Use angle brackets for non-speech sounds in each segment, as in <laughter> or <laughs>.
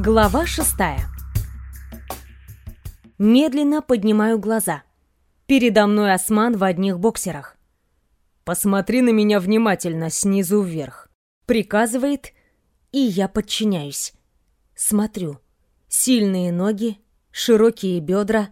Глава шестая. Медленно поднимаю глаза. Передо мной осман в одних боксерах. «Посмотри на меня внимательно, снизу вверх», — приказывает, и я подчиняюсь. Смотрю. Сильные ноги, широкие бедра.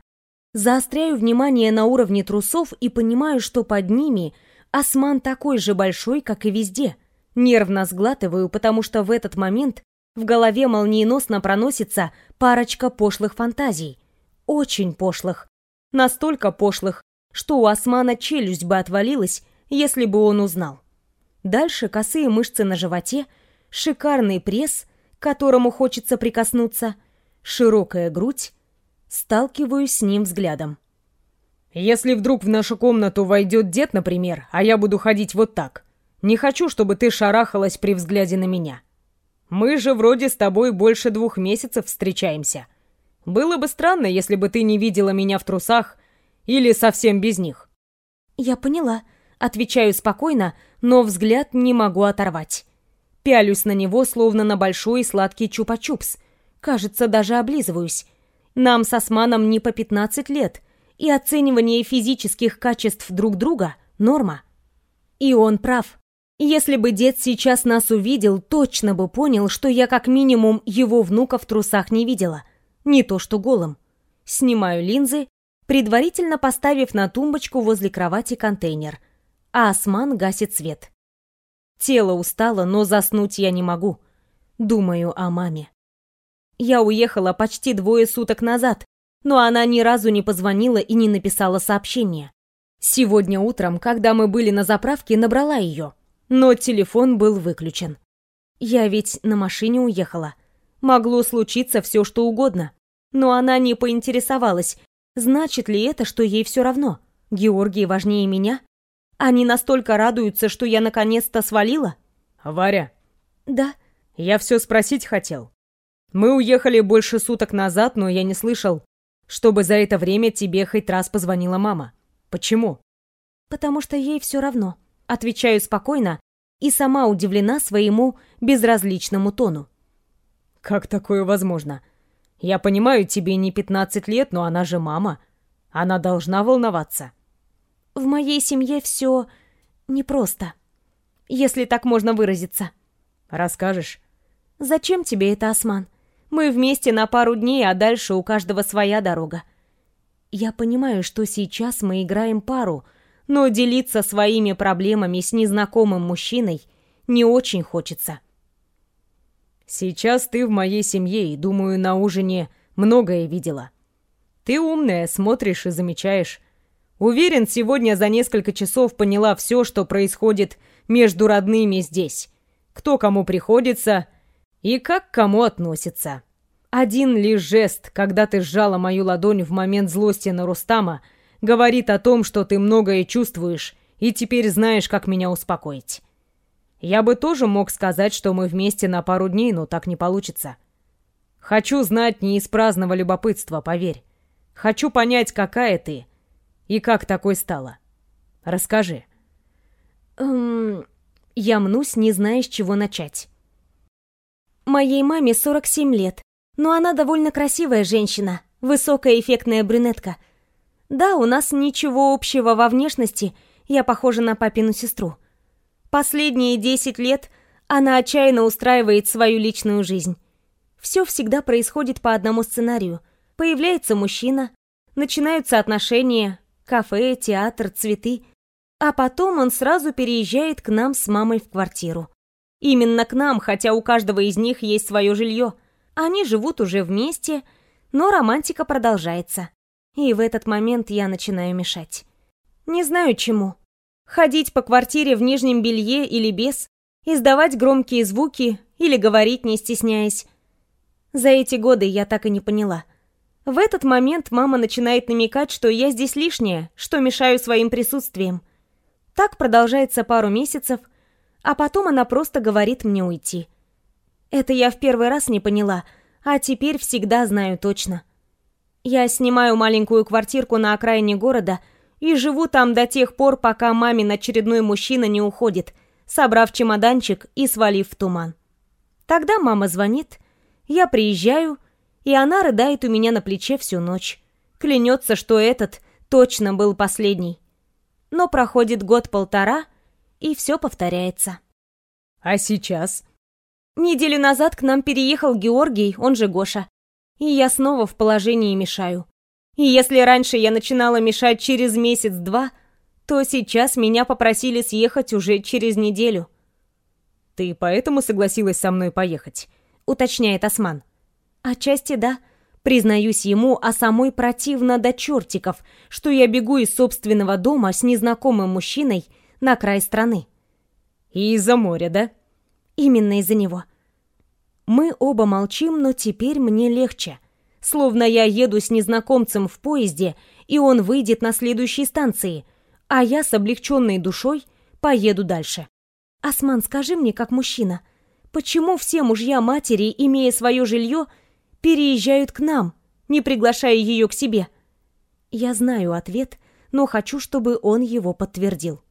Заостряю внимание на уровне трусов и понимаю, что под ними осман такой же большой, как и везде. Нервно сглатываю, потому что в этот момент в голове молниеносно проносится парочка пошлых фантазий. Очень пошлых. Настолько пошлых, что у османа челюсть бы отвалилась, если бы он узнал. Дальше косые мышцы на животе, шикарный пресс, к которому хочется прикоснуться, широкая грудь. Сталкиваюсь с ним взглядом. «Если вдруг в нашу комнату войдет дед, например, а я буду ходить вот так, не хочу, чтобы ты шарахалась при взгляде на меня. Мы же вроде с тобой больше двух месяцев встречаемся. Было бы странно, если бы ты не видела меня в трусах или совсем без них». «Я поняла», — отвечаю спокойно, но взгляд не могу оторвать. Пялюсь на него, словно на большой сладкий чупа-чупс. Кажется, даже облизываюсь. Нам с Османом не по 15 лет, и оценивание физических качеств друг друга — норма. И он прав. Если бы дед сейчас нас увидел, точно бы понял, что я как минимум его внука в трусах не видела. Не то что голым. Снимаю линзы, предварительно поставив на тумбочку возле кровати контейнер. А Осман гасит свет. Тело устало, но заснуть я не могу. Думаю о маме. Я уехала почти двое суток назад, но она ни разу не позвонила и не написала сообщение. Сегодня утром, когда мы были на заправке, набрала ее но телефон был выключен. Я ведь на машине уехала. Могло случиться все, что угодно. Но она не поинтересовалась, значит ли это, что ей все равно. Георгий важнее меня? Они настолько радуются, что я наконец-то свалила? Варя. Да. Я все спросить хотел. Мы уехали больше суток назад, но я не слышал, чтобы за это время тебе хоть раз позвонила мама. Почему? Потому что ей все равно. Отвечаю спокойно и сама удивлена своему безразличному тону. «Как такое возможно? Я понимаю, тебе не 15 лет, но она же мама. Она должна волноваться». «В моей семье все непросто, если так можно выразиться». «Расскажешь?» «Зачем тебе это, Осман? Мы вместе на пару дней, а дальше у каждого своя дорога. Я понимаю, что сейчас мы играем пару — но делиться своими проблемами с незнакомым мужчиной не очень хочется. Сейчас ты в моей семье и, думаю, на ужине многое видела. Ты умная, смотришь и замечаешь. Уверен, сегодня за несколько часов поняла все, что происходит между родными здесь. Кто кому приходится и как к кому относится. Один лишь жест, когда ты сжала мою ладонь в момент злости на Рустама — говорит о том, что ты многое чувствуешь и теперь знаешь, как меня успокоить. Я бы тоже мог сказать, что мы вместе на пару дней, но так не получится. Хочу знать не из праздного любопытства, поверь. Хочу понять, какая ты и как такой стала. Расскажи. Эм, я мнусь, не зная, с чего начать. Моей маме 47 лет, но она довольно красивая женщина, высокая эффектная брюнетка — да, у нас ничего общего во внешности, я похожа на папину сестру. Последние десять лет она отчаянно устраивает свою личную жизнь. Все всегда происходит по одному сценарию. Появляется мужчина, начинаются отношения, кафе, театр, цветы, а потом он сразу переезжает к нам с мамой в квартиру. Именно к нам, хотя у каждого из них есть свое жилье. Они живут уже вместе, но романтика продолжается. И в этот момент я начинаю мешать. Не знаю чему. Ходить по квартире в нижнем белье или без, издавать громкие звуки или говорить, не стесняясь. За эти годы я так и не поняла. В этот момент мама начинает намекать, что я здесь лишняя, что мешаю своим присутствием. Так продолжается пару месяцев, а потом она просто говорит мне уйти. Это я в первый раз не поняла, а теперь всегда знаю точно. Я снимаю маленькую квартирку на окраине города и живу там до тех пор, пока мамин очередной мужчина не уходит, собрав чемоданчик и свалив в туман. Тогда мама звонит, Я приезжаю, и она рыдает у меня на плече всю ночь. Клянется, что этот точно был последний. Но проходит год-полтора, и все повторяется. А сейчас? Неделю назад к нам переехал Георгий, он же Гоша. И я снова в положении мешаю. И если раньше я начинала мешать через месяц-два, то сейчас меня попросили съехать уже через неделю. «Ты поэтому согласилась со мной поехать?» — уточняет Осман. «Отчасти да. Признаюсь ему, а самой противно до чертиков, что я бегу из собственного дома с незнакомым мужчиной на край страны». «И из-за моря, да?» «Именно из-за него». Мы оба молчим, но теперь мне легче. Словно я еду с незнакомцем в поезде, и он выйдет на следующей станции, а я с облегченной душой поеду дальше. «Осман, скажи мне, как мужчина, почему все мужья матери, имея свое жилье, переезжают к нам, не приглашая ее к себе?» Я знаю ответ, но хочу, чтобы он его подтвердил.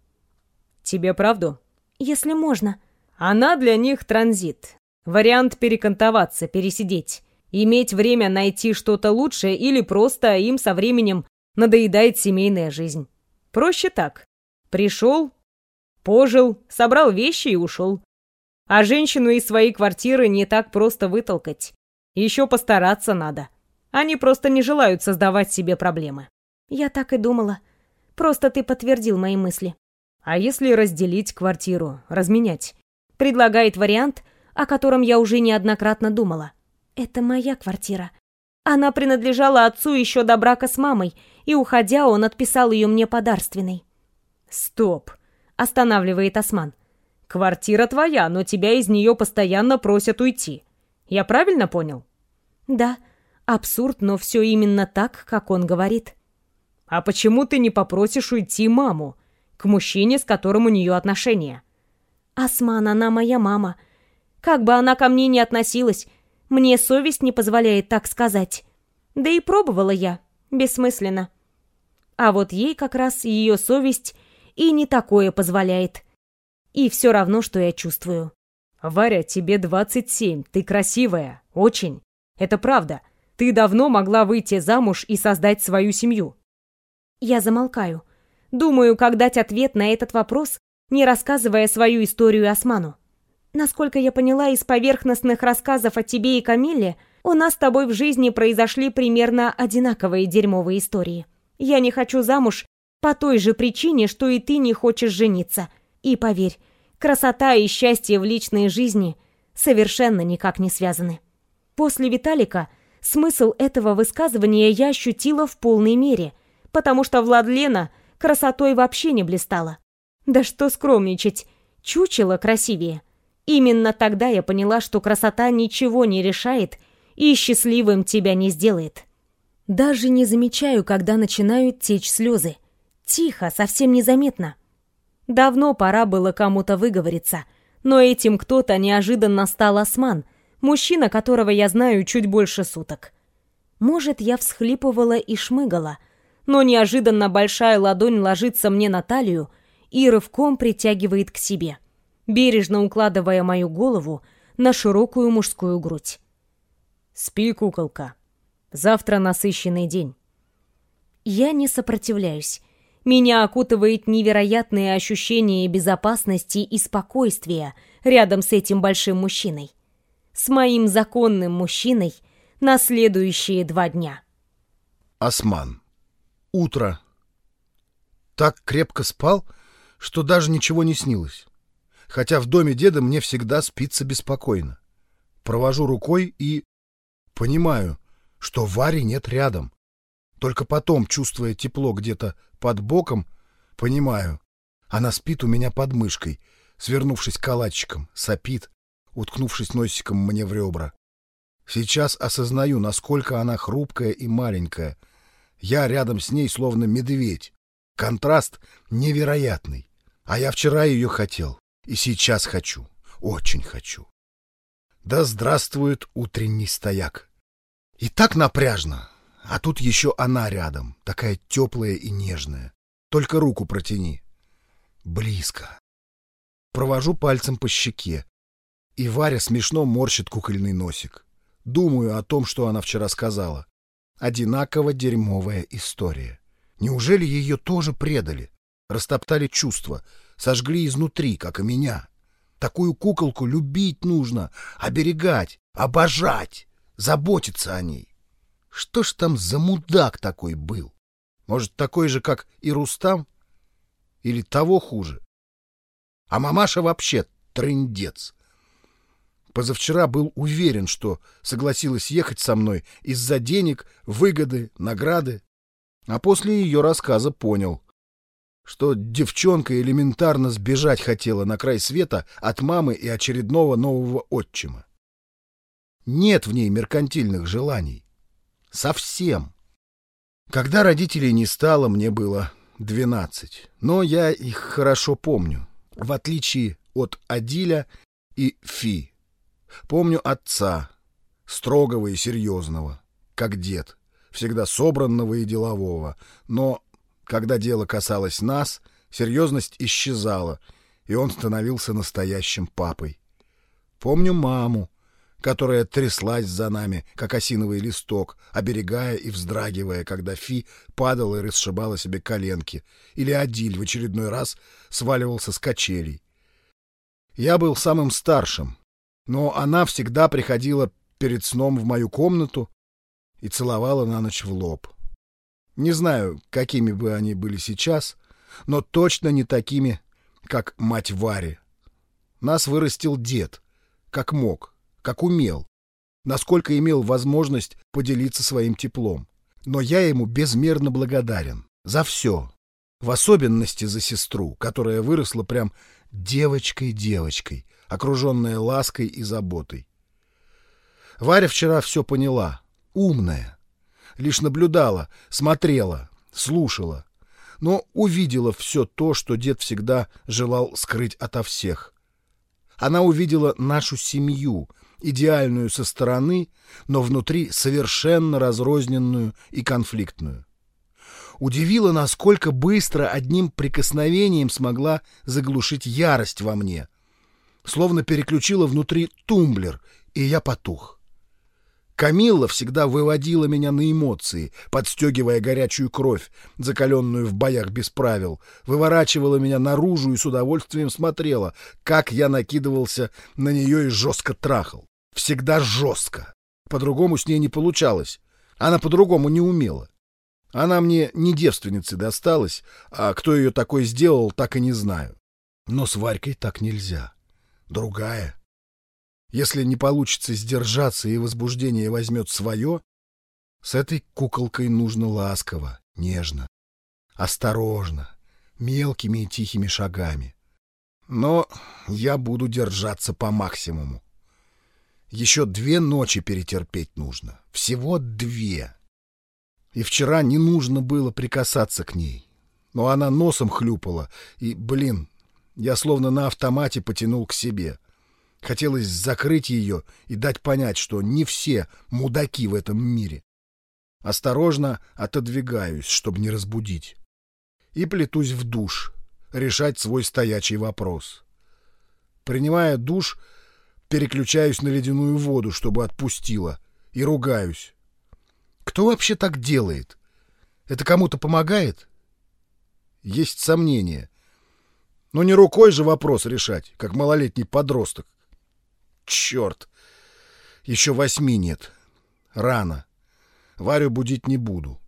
«Тебе правду?» «Если можно». «Она для них транзит. Вариант перекантоваться, пересидеть. Иметь время найти что-то лучшее или просто им со временем надоедает семейная жизнь. Проще так. Пришел, Пожил, собрал вещи и ушел. А женщину из своей квартиры не так просто вытолкать. Еще постараться надо. Они просто не желают создавать себе проблемы. Я так и думала. Просто ты подтвердил мои мысли. А если разделить квартиру, разменять? Предлагает вариант, о котором я уже неоднократно думала. Это моя квартира. Она принадлежала отцу еще до брака с мамой, и, уходя, он отписал ее мне подарственной. Стоп. Останавливает Осман. «Квартира твоя, но тебя из нее постоянно просят уйти. Я правильно понял?» «Да. Абсурд, но все именно так, как он говорит». «А почему ты не попросишь уйти маму? К мужчине, с которым у нее отношения?» «Осман, она моя мама. Как бы она ко мне ни относилась, мне совесть не позволяет так сказать. Да и пробовала я. Бессмысленно. А вот ей как раз ее совесть и не такое позволяет. И все равно, что я чувствую. «Варя, тебе 27, ты красивая, очень. Это правда. Ты давно могла выйти замуж и создать свою семью». Я замолкаю. Думаю, как дать ответ на этот вопрос, не рассказывая свою историю Осману. Насколько я поняла из поверхностных рассказов о тебе и Камиле, у нас с тобой в жизни произошли примерно одинаковые дерьмовые истории. Я не хочу замуж по той же причине, что и ты не хочешь жениться. И поверь, красота и счастье в личной жизни совершенно никак не связаны. После Виталика смысл этого высказывания я ощутила в полной мере, потому что Владлена красотой вообще не блистала. Да что скромничать, чучело красивее. Именно тогда я поняла, что красота ничего не решает и счастливым тебя не сделает. Даже не замечаю, когда начинают течь слезы. Тихо, совсем незаметно. Давно пора было кому-то выговориться, но этим кто-то неожиданно стал осман, мужчина, которого я знаю чуть больше суток. Может, я всхлипывала и шмыгала, но неожиданно большая ладонь ложится мне на талию и рывком притягивает к себе, бережно укладывая мою голову на широкую мужскую грудь. «Спи, куколка. Завтра насыщенный день». Я не сопротивляюсь, меня окутывает невероятное ощущение безопасности и спокойствия рядом с этим большим мужчиной. С моим законным мужчиной на следующие два дня. Осман. Утро. Так крепко спал, что даже ничего не снилось. Хотя в доме деда мне всегда спится беспокойно. Провожу рукой и... Понимаю, что Вари нет рядом. Только потом, чувствуя тепло где-то под боком, понимаю, она спит у меня под мышкой, свернувшись калачиком, сопит, уткнувшись носиком мне в ребра. Сейчас осознаю, насколько она хрупкая и маленькая. Я рядом с ней словно медведь. Контраст невероятный. А я вчера ее хотел. И сейчас хочу. Очень хочу. Да здравствует утренний стояк. И так напряжно, а тут еще она рядом, такая теплая и нежная. Только руку протяни. Близко. Провожу пальцем по щеке. И Варя смешно морщит кукольный носик. Думаю о том, что она вчера сказала. Одинаково дерьмовая история. Неужели ее тоже предали? Растоптали чувства, сожгли изнутри, как и меня. Такую куколку любить нужно, оберегать, обожать, заботиться о ней. Что ж там за мудак такой был? Может, такой же, как и Рустам? Или того хуже? А мамаша вообще трындец. Позавчера был уверен, что согласилась ехать со мной из-за денег, выгоды, награды. А после ее рассказа понял, что девчонка элементарно сбежать хотела на край света от мамы и очередного нового отчима. Нет в ней меркантильных желаний. Совсем. Когда родителей не стало, мне было двенадцать. Но я их хорошо помню, в отличие от Адиля и Фи. Помню отца, строгого и серьезного, как дед, всегда собранного и делового. Но, когда дело касалось нас, серьезность исчезала, и он становился настоящим папой. Помню маму, которая тряслась за нами, как осиновый листок, оберегая и вздрагивая, когда Фи падала и расшибала себе коленки, или Адиль в очередной раз сваливался с качелей. Я был самым старшим, но она всегда приходила перед сном в мою комнату и целовала на ночь в лоб. Не знаю, какими бы они были сейчас, но точно не такими, как мать Вари. Нас вырастил дед, как мог, как умел, насколько имел возможность поделиться своим теплом. Но я ему безмерно благодарен за все, в особенности за сестру, которая выросла прям девочкой-девочкой, окруженная лаской и заботой. Варя вчера все поняла, умная, лишь наблюдала, смотрела, слушала, но увидела все то, что дед всегда желал скрыть ото всех. Она увидела нашу семью, идеальную со стороны, но внутри совершенно разрозненную и конфликтную. Удивило, насколько быстро одним прикосновением смогла заглушить ярость во мне. Словно переключила внутри тумблер, и я потух. Камилла всегда выводила меня на эмоции, подстегивая горячую кровь, закаленную в боях без правил, выворачивала меня наружу и с удовольствием смотрела, как я накидывался на нее и жестко трахал. Всегда жестко. По-другому с ней не получалось. Она по-другому не умела. Она мне не девственницей досталась, а кто ее такой сделал, так и не знаю. Но с Варькой так нельзя. Другая. Если не получится сдержаться и возбуждение возьмет свое, с этой куколкой нужно ласково, нежно, осторожно, мелкими и тихими шагами. Но я буду держаться по максимуму. Еще две ночи перетерпеть нужно. Всего две. И вчера не нужно было прикасаться к ней. Но она носом хлюпала, и, блин, я словно на автомате потянул к себе. Хотелось закрыть ее и дать понять, что не все мудаки в этом мире. Осторожно отодвигаюсь, чтобы не разбудить. И плетусь в душ, решать свой стоячий вопрос. Принимая душ, переключаюсь на ледяную воду, чтобы отпустила, и ругаюсь. Кто вообще так делает? Это кому-то помогает? Есть сомнения. Но не рукой же вопрос решать, как малолетний подросток. Черт! Еще восьми нет. Рано. Варю будить не буду.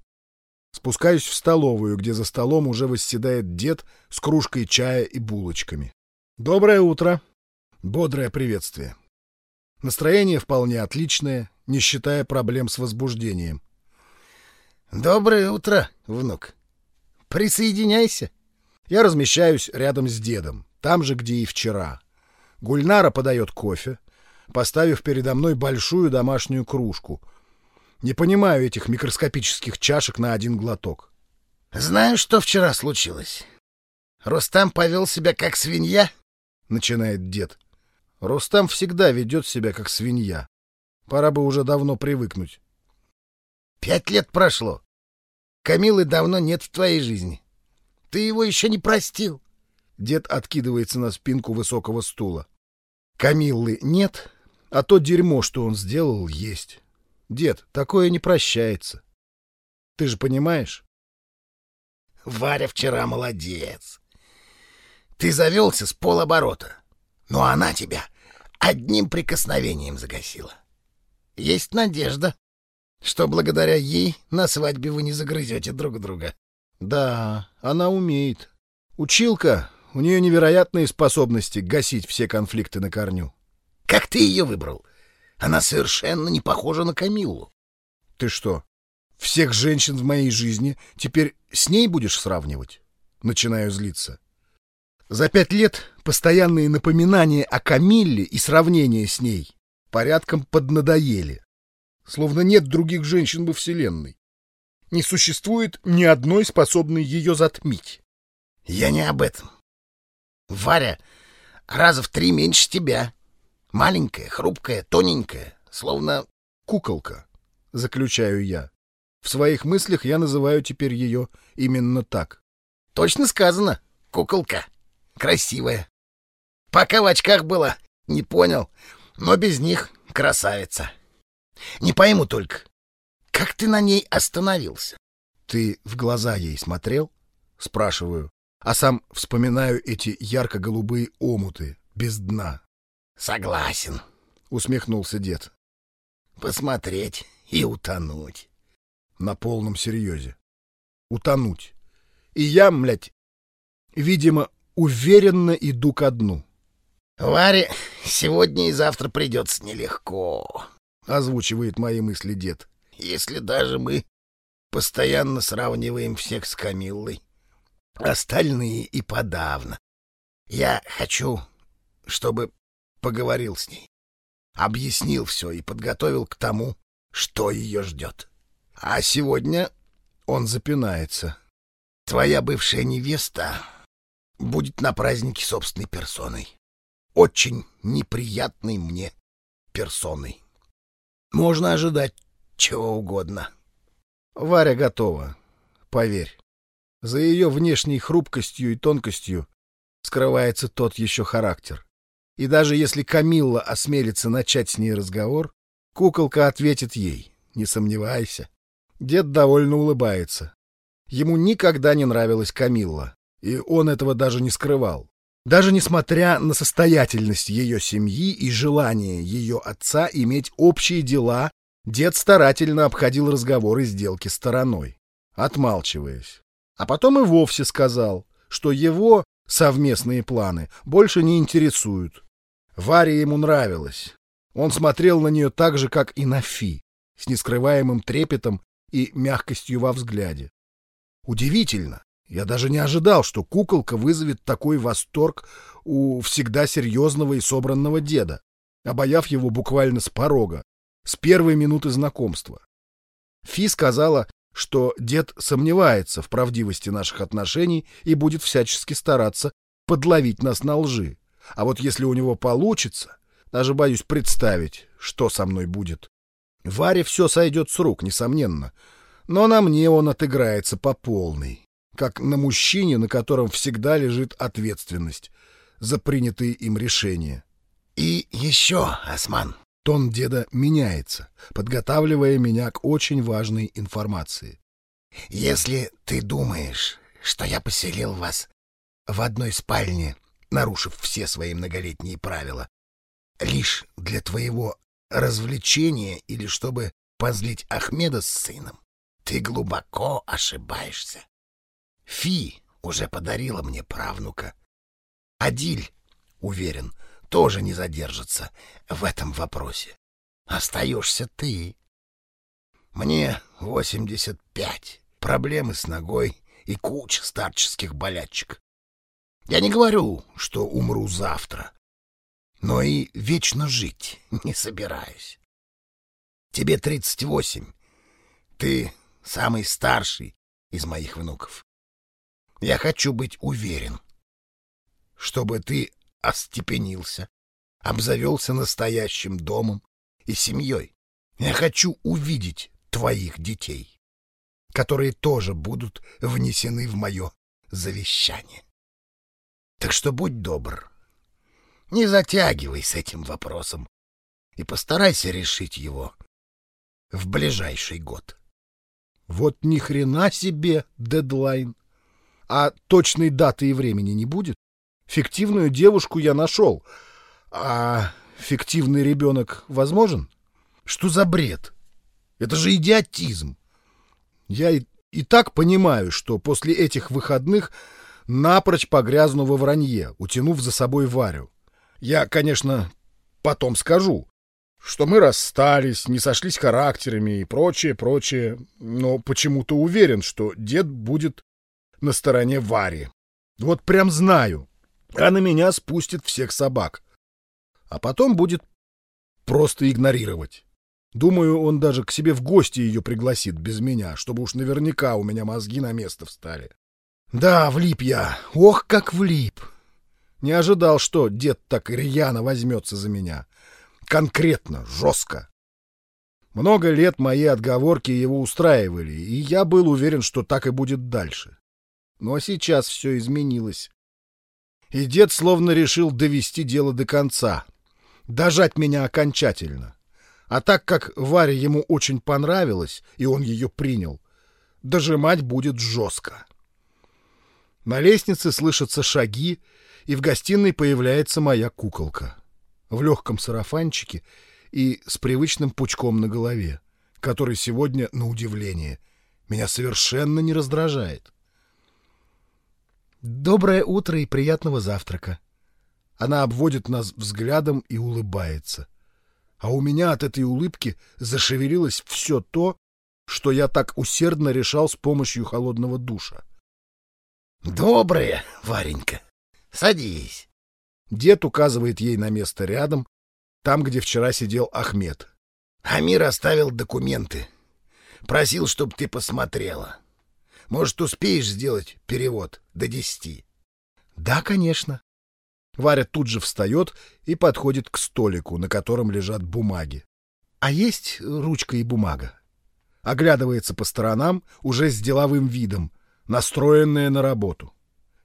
Спускаюсь в столовую, где за столом уже восседает дед с кружкой чая и булочками. «Доброе утро!» Бодрое приветствие. Настроение вполне отличное, не считая проблем с возбуждением. «Доброе утро, внук. Присоединяйся». Я размещаюсь рядом с дедом, там же, где и вчера. Гульнара подает кофе, поставив передо мной большую домашнюю кружку. Не понимаю этих микроскопических чашек на один глоток. «Знаю, что вчера случилось. Рустам повел себя как свинья?» — начинает дед. Рустам всегда ведет себя как свинья. Пора бы уже давно привыкнуть. Пять лет прошло. Камилы давно нет в твоей жизни. Ты его еще не простил. Дед откидывается на спинку высокого стула. Камиллы нет, А то дерьмо, что он сделал, есть. Дед, такое не прощается. Ты же понимаешь? Варя вчера молодец. Ты завелся с полоборота, но она тебя одним прикосновением загасила. Есть надежда, что благодаря ей на свадьбе вы не загрызете друг друга. Да, она умеет. Училка, у нее невероятные способности гасить все конфликты на корню. Как ты ее выбрал? Она совершенно не похожа на Камиллу. Ты что, всех женщин в моей жизни теперь с ней будешь сравнивать? Начинаю злиться. За пять лет постоянные напоминания о Камилле и сравнение с ней порядком поднадоели. Словно нет других женщин во Вселенной. Не существует ни одной, способной ее затмить. Я не об этом. Варя раза в три меньше тебя. Маленькая, хрупкая, тоненькая, словно... Куколка, заключаю я. В своих мыслях я называю теперь ее именно так. Точно сказано, куколка. Красивая. Пока в очках была, не понял, но без них красавица. Не пойму только, как ты на ней остановился? Ты в глаза ей смотрел? Спрашиваю, а сам вспоминаю эти ярко-голубые омуты без дна. Согласен, усмехнулся дед. Посмотреть и утонуть. На полном серьезе. Утонуть. И я, млядь, видимо, уверенно иду ко дну. Варе сегодня и завтра придется нелегко, озвучивает мои мысли дед. Если даже мы постоянно сравниваем всех с Камиллой, остальные и подавно. Я хочу, чтобы поговорил с ней, объяснил все и подготовил к тому, что ее ждет. А сегодня он запинается. Твоя бывшая невеста будет на празднике собственной персоной. Очень неприятной мне персоной. Можно ожидать чего угодно. Варя готова, поверь. За ее внешней хрупкостью и тонкостью скрывается тот еще характер. И даже если Камилла осмелится начать с ней разговор, куколка ответит ей, не сомневайся. Дед довольно улыбается. Ему никогда не нравилась Камилла, и он этого даже не скрывал. Даже несмотря на состоятельность ее семьи и желание ее отца иметь общие дела, дед старательно обходил разговоры сделки стороной, отмалчиваясь. А потом и вовсе сказал, что его совместные планы больше не интересуют, Варе ему нравилось. Он смотрел на нее так же, как и на Фи, с нескрываемым трепетом и мягкостью во взгляде. Удивительно. Я даже не ожидал, что куколка вызовет такой восторг у всегда серьезного и собранного деда, обаяв его буквально с порога, с первой минуты знакомства. Фи сказала, что дед сомневается в правдивости наших отношений и будет всячески стараться подловить нас на лжи. А вот если у него получится, даже боюсь представить, что со мной будет. Варе все сойдет с рук, несомненно. Но на мне он отыграется по полной, как на мужчине, на котором всегда лежит ответственность за принятые им решения. И еще, Осман. Тон деда меняется, подготавливая меня к очень важной информации. Если ты думаешь, что я поселил вас в одной спальне нарушив все свои многолетние правила, лишь для твоего развлечения или чтобы позлить Ахмеда с сыном, ты глубоко ошибаешься. Фи уже подарила мне правнука. Адиль, уверен, тоже не задержится в этом вопросе. Остаешься ты. Мне восемьдесят пять, проблемы с ногой и куча старческих болячек. Я не говорю, что умру завтра, но и вечно жить <laughs> не собираюсь. Тебе тридцать восемь. Ты самый старший из моих внуков. Я хочу быть уверен, чтобы ты остепенился, обзавелся настоящим домом и семьей. Я хочу увидеть твоих детей, которые тоже будут внесены в мое завещание. Так что будь добр, не затягивай с этим вопросом. и постарайся решить его в ближайший год. Вот ни хрена себе дедлайн. А точной даты и времени не будет? Фиктивную девушку я нашел. А фиктивный ребенок возможен? Что за бред? Это же идиотизм. Я и, и так понимаю, что после этих выходных напрочь погрязну во вранье, утянув за собой Варю. Я, конечно, потом скажу, что мы расстались, не сошлись характерами и прочее, прочее, но почему-то уверен, что дед будет на стороне Вари. Вот прям знаю. А на меня спустит всех собак. А потом будет просто игнорировать. Думаю, он даже к себе в гости ее пригласит без меня, чтобы уж наверняка у меня мозги на место встали. Да, влип я. Ох, как влип. Не ожидал, что дед так рьяно возьмется за меня. Конкретно, жестко. Много лет мои отговорки его устраивали, и я был уверен, что так и будет дальше. Но сейчас все изменилось. И дед словно решил довести дело до конца, дожать меня окончательно. А так как Варе ему очень понравилось, и он ее принял, дожимать будет жестко. На лестнице слышатся шаги, и в гостиной появляется моя куколка. В легком сарафанчике и с привычным пучком на голове, который сегодня, на удивление, меня совершенно не раздражает. «Доброе утро и приятного завтрака!» Она обводит нас взглядом и улыбается. А у меня от этой улыбки зашевелилось все то, что я так усердно решал с помощью холодного душа. «Доброе, Варенька!» Садись. Дед указывает ей на место рядом, там, где вчера сидел Ахмед. Амир оставил документы. Просил, чтобы ты посмотрела. Может, успеешь сделать перевод до десяти? Да, конечно. Варя тут же встает и подходит к столику, на котором лежат бумаги. А есть ручка и бумага? Оглядывается по сторонам уже с деловым видом, настроенная на работу.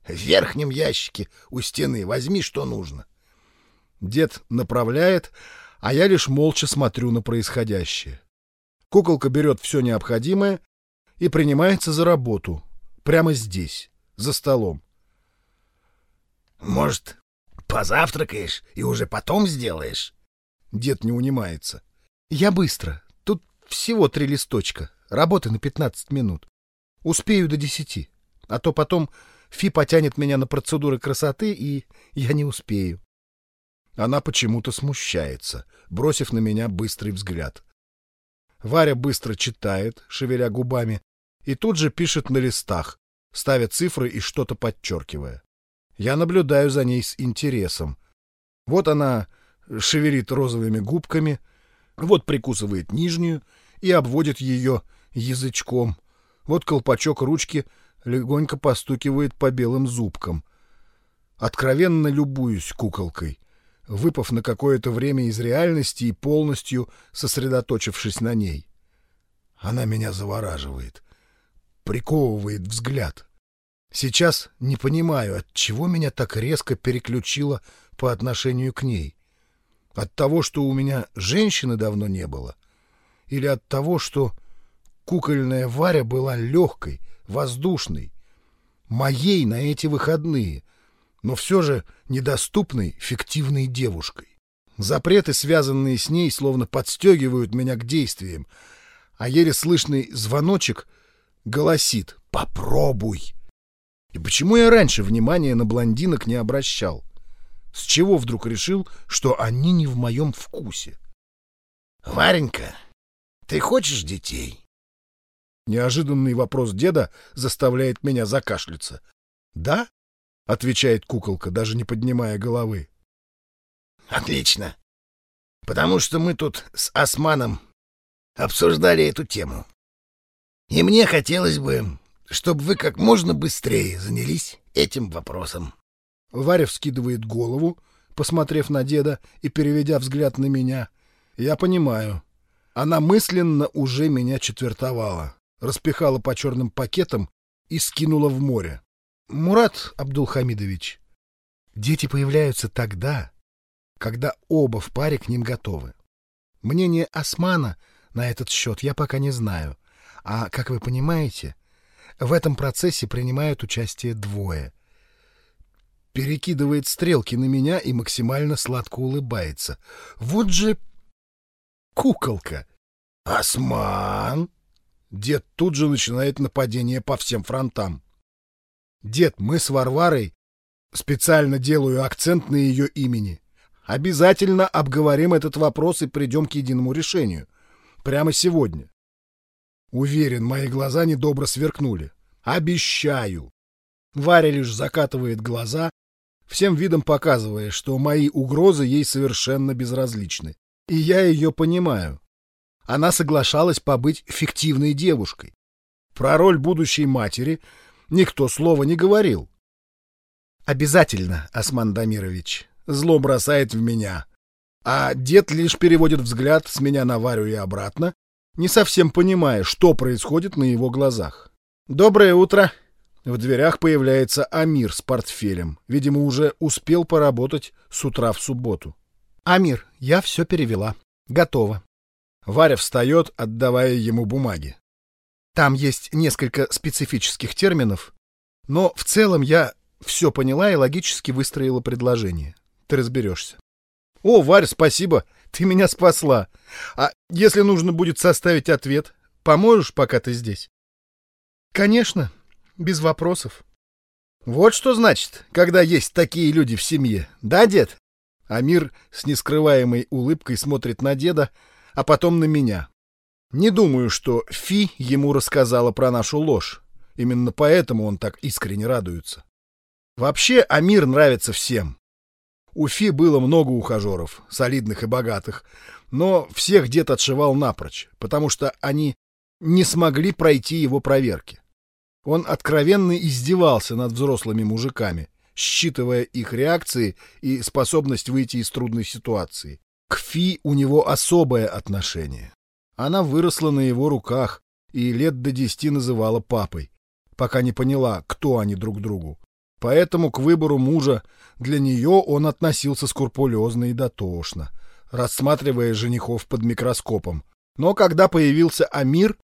В верхнем ящике у стены возьми, что нужно. Дед направляет, а я лишь молча смотрю на происходящее. Куколка берет все необходимое и принимается за работу. Прямо здесь, за столом. Может, позавтракаешь и уже потом сделаешь? Дед не унимается. Я быстро. Тут всего три листочка. Работы на пятнадцать минут. Успею до десяти. А то потом Фи потянет меня на процедуры красоты, и я не успею. Она почему-то смущается, бросив на меня быстрый взгляд. Варя быстро читает, шевеля губами, и тут же пишет на листах, ставя цифры и что-то подчеркивая. Я наблюдаю за ней с интересом. Вот она шевелит розовыми губками, вот прикусывает нижнюю и обводит ее язычком. Вот колпачок ручки — легонько постукивает по белым зубкам. Откровенно любуюсь куколкой, выпав на какое-то время из реальности и полностью сосредоточившись на ней. Она меня завораживает, приковывает взгляд. Сейчас не понимаю, от чего меня так резко переключило по отношению к ней. От того, что у меня женщины давно не было? Или от того, что кукольная Варя была легкой, воздушной, моей на эти выходные, но все же недоступной фиктивной девушкой. Запреты, связанные с ней, словно подстегивают меня к действиям, а еле слышный звоночек голосит «Попробуй!». И почему я раньше внимания на блондинок не обращал? С чего вдруг решил, что они не в моем вкусе? — Варенька, ты хочешь детей? Неожиданный вопрос деда заставляет меня закашляться. «Да?» — отвечает куколка, даже не поднимая головы. «Отлично. Потому что мы тут с Османом обсуждали эту тему. И мне хотелось бы, чтобы вы как можно быстрее занялись этим вопросом». Варя вскидывает голову, посмотрев на деда и переведя взгляд на меня. Я понимаю. Она мысленно уже меня четвертовала распихала по черным пакетам и скинула в море. Мурат Абдулхамидович, дети появляются тогда, когда оба в паре к ним готовы. Мнение Османа на этот счет я пока не знаю. А, как вы понимаете, в этом процессе принимают участие двое. Перекидывает стрелки на меня и максимально сладко улыбается. Вот же куколка! Осман! Дед тут же начинает нападение по всем фронтам. Дед, мы с Варварой специально делаю акцент на ее имени. Обязательно обговорим этот вопрос и придем к единому решению. Прямо сегодня. Уверен, мои глаза недобро сверкнули. Обещаю. Варя лишь закатывает глаза, всем видом показывая, что мои угрозы ей совершенно безразличны. И я ее понимаю. Она соглашалась побыть фиктивной девушкой. Про роль будущей матери никто слова не говорил. Обязательно, Осман Дамирович. Зло бросает в меня. А дед лишь переводит взгляд с меня на Варю и обратно, не совсем понимая, что происходит на его глазах. «Доброе утро!» В дверях появляется Амир с портфелем. Видимо, уже успел поработать с утра в субботу. «Амир, я все перевела. Готово». Варя встает, отдавая ему бумаги. Там есть несколько специфических терминов, но в целом я все поняла и логически выстроила предложение. Ты разберешься. О, Варь, спасибо, ты меня спасла. А если нужно будет составить ответ, поможешь, пока ты здесь? Конечно, без вопросов. Вот что значит, когда есть такие люди в семье, да, дед? Амир с нескрываемой улыбкой смотрит на деда, а потом на меня. Не думаю, что Фи ему рассказала про нашу ложь. Именно поэтому он так искренне радуется. Вообще Амир нравится всем. У Фи было много ухажеров, солидных и богатых, но всех дед отшивал напрочь, потому что они не смогли пройти его проверки. Он откровенно издевался над взрослыми мужиками, считывая их реакции и способность выйти из трудной ситуации. К Фи у него особое отношение. Она выросла на его руках и лет до десяти называла папой, пока не поняла, кто они друг другу. Поэтому к выбору мужа для нее он относился скрупулезно и дотошно, рассматривая женихов под микроскопом. Но когда появился Амир,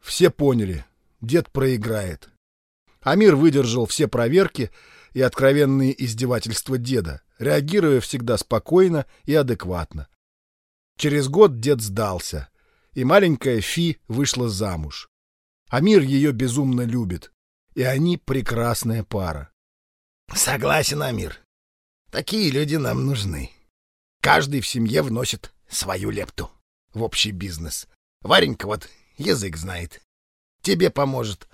все поняли — дед проиграет. Амир выдержал все проверки и откровенные издевательства деда, реагируя всегда спокойно и адекватно. Через год дед сдался, и маленькая Фи вышла замуж. Амир ее безумно любит, и они прекрасная пара. Согласен, Амир. Такие люди нам нужны. Каждый в семье вносит свою лепту в общий бизнес. Варенька вот язык знает. Тебе поможет.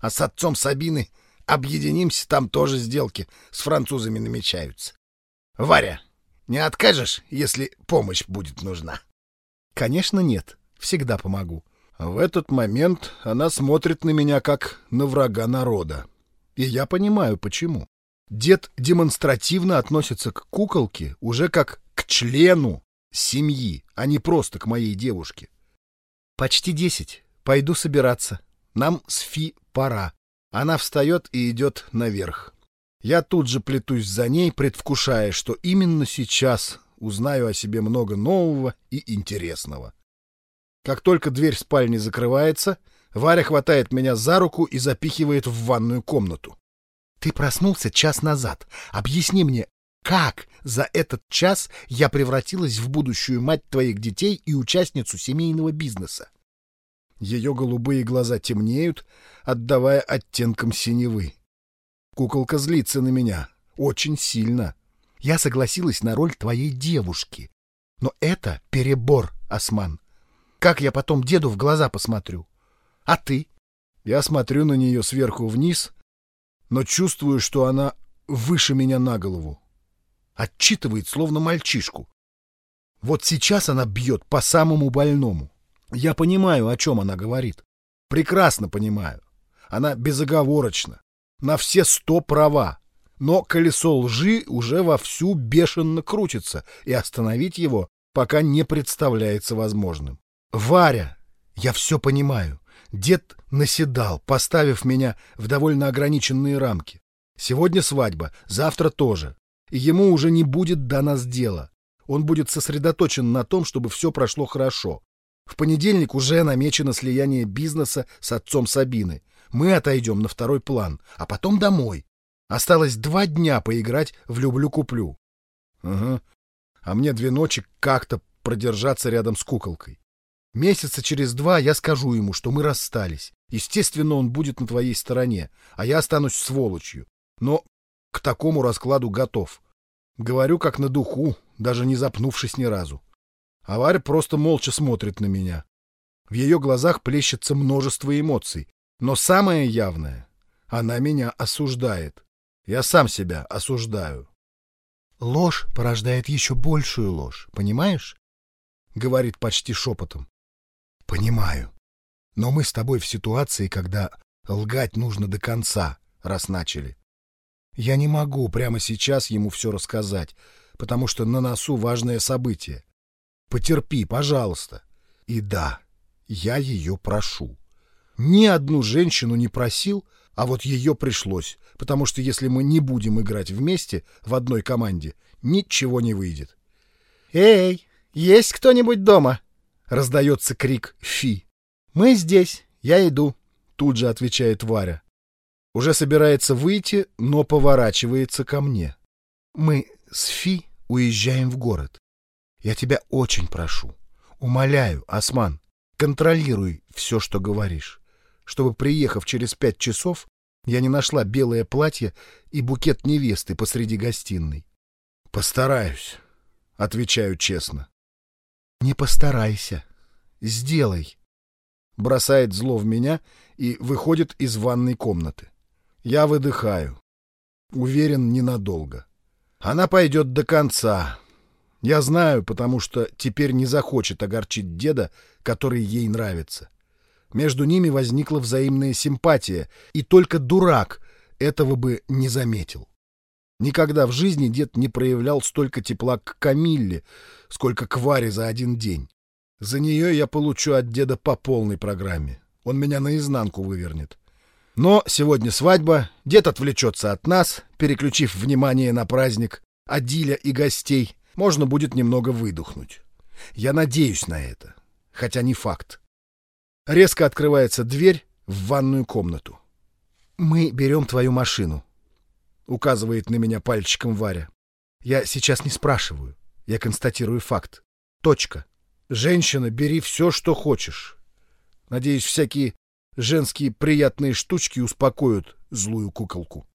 А с отцом Сабины объединимся, там тоже сделки с французами намечаются. Варя, не откажешь, если помощь будет нужна? Конечно, нет. Всегда помогу. В этот момент она смотрит на меня как на врага народа. И я понимаю, почему. Дед демонстративно относится к куколке уже как к члену семьи, а не просто к моей девушке. Почти десять. Пойду собираться. Нам с Фи пора. Она встает и идет наверх. Я тут же плетусь за ней, предвкушая, что именно сейчас узнаю о себе много нового и интересного. Как только дверь спальни закрывается, Варя хватает меня за руку и запихивает в ванную комнату. Ты проснулся час назад. Объясни мне, как за этот час я превратилась в будущую мать твоих детей и участницу семейного бизнеса? Ее голубые глаза темнеют, отдавая оттенкам синевы. Куколка злится на меня. Очень сильно. Я согласилась на роль твоей девушки. Но это перебор, Осман. Как я потом деду в глаза посмотрю? А ты? Я смотрю на нее сверху вниз, но чувствую, что она выше меня на голову. Отчитывает, словно мальчишку. Вот сейчас она бьет по самому больному. Я понимаю, о чем она говорит. Прекрасно понимаю. Она безоговорочна. На все сто права. Но колесо лжи уже вовсю бешено крутится, и остановить его пока не представляется возможным. Варя, я все понимаю. Дед наседал, поставив меня в довольно ограниченные рамки. Сегодня свадьба, завтра тоже. И ему уже не будет до нас дела. Он будет сосредоточен на том, чтобы все прошло хорошо. В понедельник уже намечено слияние бизнеса с отцом Сабины. Мы отойдем на второй план, а потом домой. Осталось два дня поиграть в «люблю-куплю». Ага. А мне две ночи как-то продержаться рядом с куколкой. Месяца через два я скажу ему, что мы расстались. Естественно, он будет на твоей стороне, а я останусь сволочью. Но к такому раскладу готов. Говорю как на духу, даже не запнувшись ни разу. А Варя просто молча смотрит на меня. В ее глазах плещется множество эмоций. Но самое явное — она меня осуждает. Я сам себя осуждаю. Ложь порождает еще большую ложь, понимаешь? Говорит почти шепотом. Понимаю. Но мы с тобой в ситуации, когда лгать нужно до конца, раз начали. Я не могу прямо сейчас ему все рассказать, потому что на носу важное событие. Потерпи, пожалуйста. И да, я ее прошу. Ни одну женщину не просил, а вот ее пришлось, потому что если мы не будем играть вместе в одной команде, ничего не выйдет. «Эй, есть кто-нибудь дома?» — раздается крик Фи. «Мы здесь, я иду», — тут же отвечает Варя. Уже собирается выйти, но поворачивается ко мне. «Мы с Фи уезжаем в город. Я тебя очень прошу, умоляю, Осман, контролируй все, что говоришь, чтобы, приехав через пять часов, я не нашла белое платье и букет невесты посреди гостиной. Постараюсь, отвечаю честно. Не постарайся, сделай. Бросает зло в меня и выходит из ванной комнаты. Я выдыхаю. Уверен, ненадолго. Она пойдет до конца, я знаю, потому что теперь не захочет огорчить деда, который ей нравится. Между ними возникла взаимная симпатия, и только дурак этого бы не заметил. Никогда в жизни дед не проявлял столько тепла к Камилле, сколько к Варе за один день. За нее я получу от деда по полной программе. Он меня наизнанку вывернет. Но сегодня свадьба, дед отвлечется от нас, переключив внимание на праздник, Адиля и гостей, можно будет немного выдохнуть. Я надеюсь на это, хотя не факт. Резко открывается дверь в ванную комнату. «Мы берем твою машину», — указывает на меня пальчиком Варя. «Я сейчас не спрашиваю, я констатирую факт. Точка. Женщина, бери все, что хочешь. Надеюсь, всякие женские приятные штучки успокоят злую куколку».